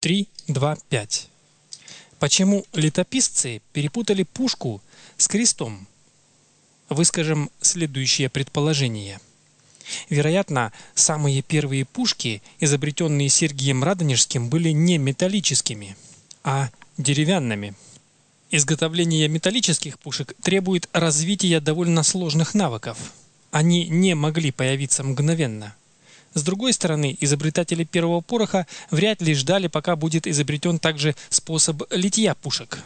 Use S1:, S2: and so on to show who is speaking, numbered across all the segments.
S1: 3.2.5. Почему летописцы перепутали пушку с крестом? Выскажем следующее предположение. Вероятно, самые первые пушки, изобретенные Сергием Радонежским, были не металлическими, а деревянными. Изготовление металлических пушек требует развития довольно сложных навыков. Они не могли появиться мгновенно. С другой стороны, изобретатели первого пороха вряд ли ждали, пока будет изобретен также способ литья пушек.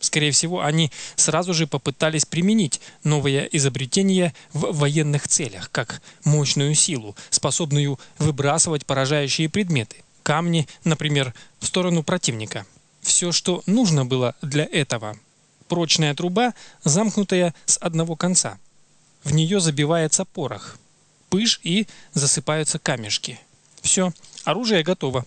S1: Скорее всего, они сразу же попытались применить новое изобретение в военных целях, как мощную силу, способную выбрасывать поражающие предметы, камни, например, в сторону противника. Все, что нужно было для этого – прочная труба, замкнутая с одного конца. В нее забивается порох – пыш и засыпаются камешки. Все, оружие готово.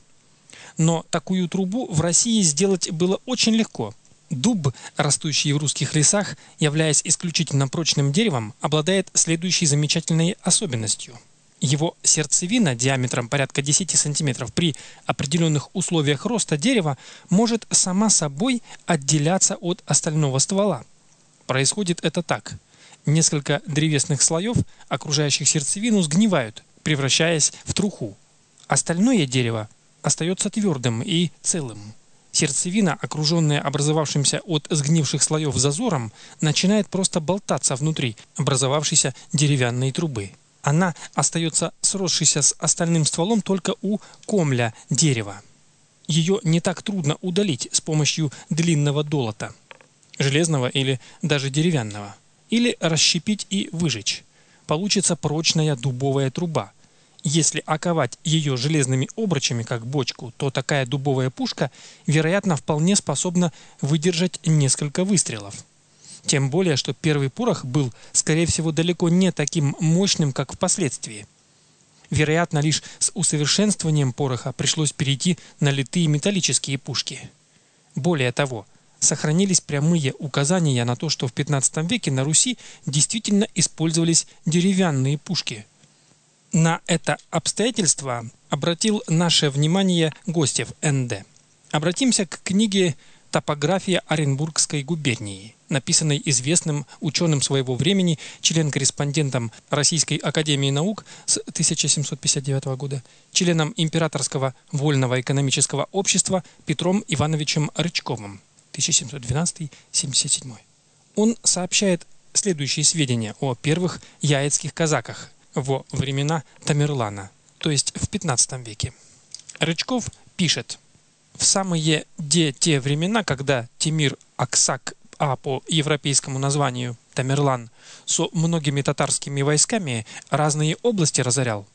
S1: Но такую трубу в России сделать было очень легко. Дуб, растущий в русских лесах, являясь исключительно прочным деревом, обладает следующей замечательной особенностью. Его сердцевина диаметром порядка 10 см при определенных условиях роста дерева может сама собой отделяться от остального ствола. Происходит это так – Несколько древесных слоев, окружающих сердцевину, сгнивают, превращаясь в труху. Остальное дерево остается твердым и целым. Сердцевина, окруженная образовавшимся от сгнивших слоев зазором, начинает просто болтаться внутри образовавшейся деревянной трубы. Она остается сросшейся с остальным стволом только у комля дерева. Ее не так трудно удалить с помощью длинного долота, железного или даже деревянного или расщепить и выжечь. Получится прочная дубовая труба. Если оковать ее железными обручами, как бочку, то такая дубовая пушка, вероятно, вполне способна выдержать несколько выстрелов. Тем более, что первый порох был, скорее всего, далеко не таким мощным, как впоследствии. Вероятно, лишь с усовершенствованием пороха пришлось перейти на литые металлические пушки. Более того, сохранились прямые указания на то, что в 15 веке на Руси действительно использовались деревянные пушки. На это обстоятельство обратил наше внимание Гостев Н.Д. Обратимся к книге «Топография Оренбургской губернии», написанной известным ученым своего времени, член-корреспондентом Российской академии наук с 1759 года, членом Императорского вольного экономического общества Петром Ивановичем Рычковым. 1712-77. Он сообщает следующие сведения о первых яицких казаках во времена Тамерлана, то есть в 15 веке. Рычков пишет, в самые де те времена, когда Тимир Аксак, а по европейскому названию Тамерлан, со многими татарскими войсками разные области разорял,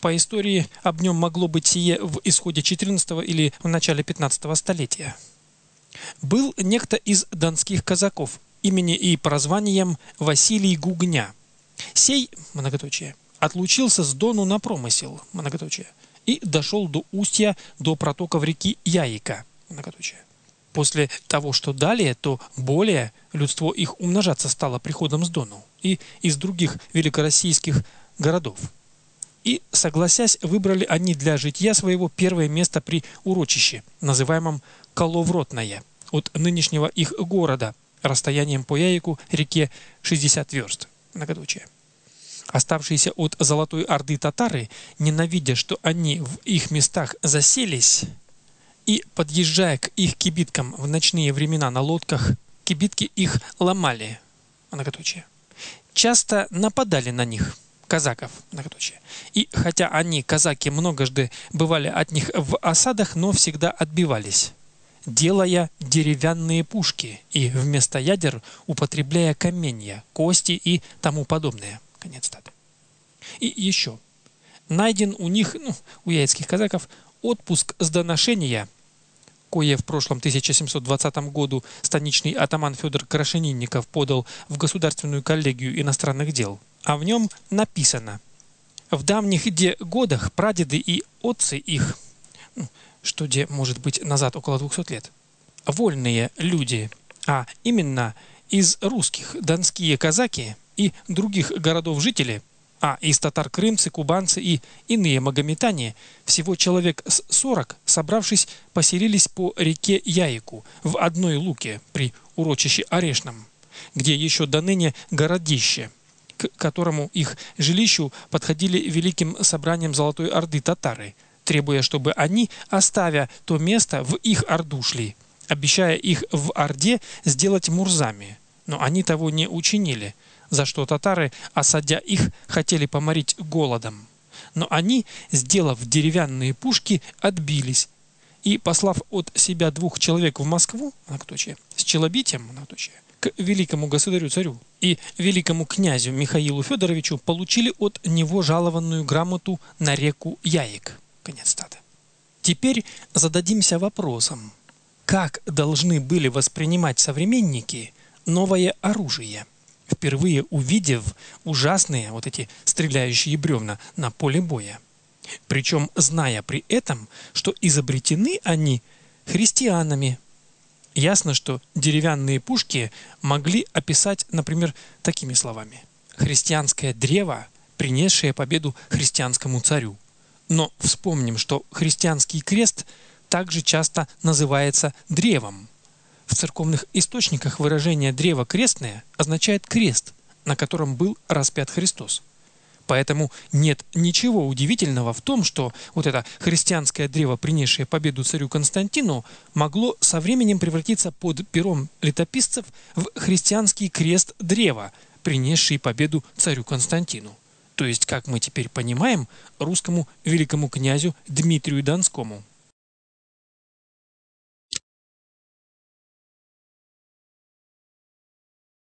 S1: по истории об нем могло быть сие в исходе 14 или в начале 15 столетия. Был некто из донских казаков, имени и прозванием Василий Гугня. Сей, многоточие, отлучился с Дону на промысел, многоточие, и дошел до устья, до протоков реки Яика, многоточие. После того, что далее, то более людство их умножаться стало приходом с Дону и из других великороссийских городов. И, согласясь, выбрали они для житья своего первое место при урочище, называемом Коловротное, от нынешнего их города, расстоянием по Яику реке 60 верст, многоточие. Оставшиеся от Золотой Орды татары, ненавидя, что они в их местах заселись, и, подъезжая к их кибиткам в ночные времена на лодках, кибитки их ломали, многоточие. Часто нападали на них, казаков, многоточие. И хотя они, казаки, многожды бывали от них в осадах, но всегда отбивались делая деревянные пушки и вместо ядер употребляя каменья, кости и тому подобное. Конец статы. И еще. Найден у них, ну, у яицких казаков, отпуск с доношения, кое в прошлом 1720 году станичный атаман Федор Крашенинников подал в Государственную коллегию иностранных дел. А в нем написано «В давних де годах прадеды и отцы их ну, что где может быть назад около 200 лет. Вольные люди, а именно из русских донские казаки и других городов жители а из татар крымцы, кубанцы и иные магометане, всего человек с 40, собравшись, поселились по реке Яику в одной луке при урочище Орешном, где еще до ныне городище, к которому их жилищу подходили великим собранием Золотой Орды татары, требуя, чтобы они, оставя то место, в их Орду шли, обещая их в Орде сделать мурзами. Но они того не учинили – за что татары, осадя их, хотели поморить голодом. Но они, сделав деревянные пушки, отбились и, послав от себя двух человек в Москву, многоточие, с челобитием, многоточие, к великому государю-царю и великому князю Михаилу Федоровичу получили от него жалованную грамоту на реку Яек. Конец стата. Теперь зададимся вопросом, как должны были воспринимать современники новое оружие – впервые увидев ужасные вот эти стреляющие бревна на поле боя. Причем зная при этом, что изобретены они христианами. Ясно, что деревянные пушки могли описать, например, такими словами. «Христианское древо, принесшее победу христианскому царю». Но вспомним, что христианский крест также часто называется древом. В церковных источниках выражение «древо крестное» означает крест, на котором был распят Христос. Поэтому нет ничего удивительного в том, что вот это христианское древо, принесшее победу царю Константину, могло со временем превратиться под пером летописцев в христианский крест древа, принесший победу царю Константину. То есть, как мы теперь понимаем, русскому великому князю Дмитрию Донскому.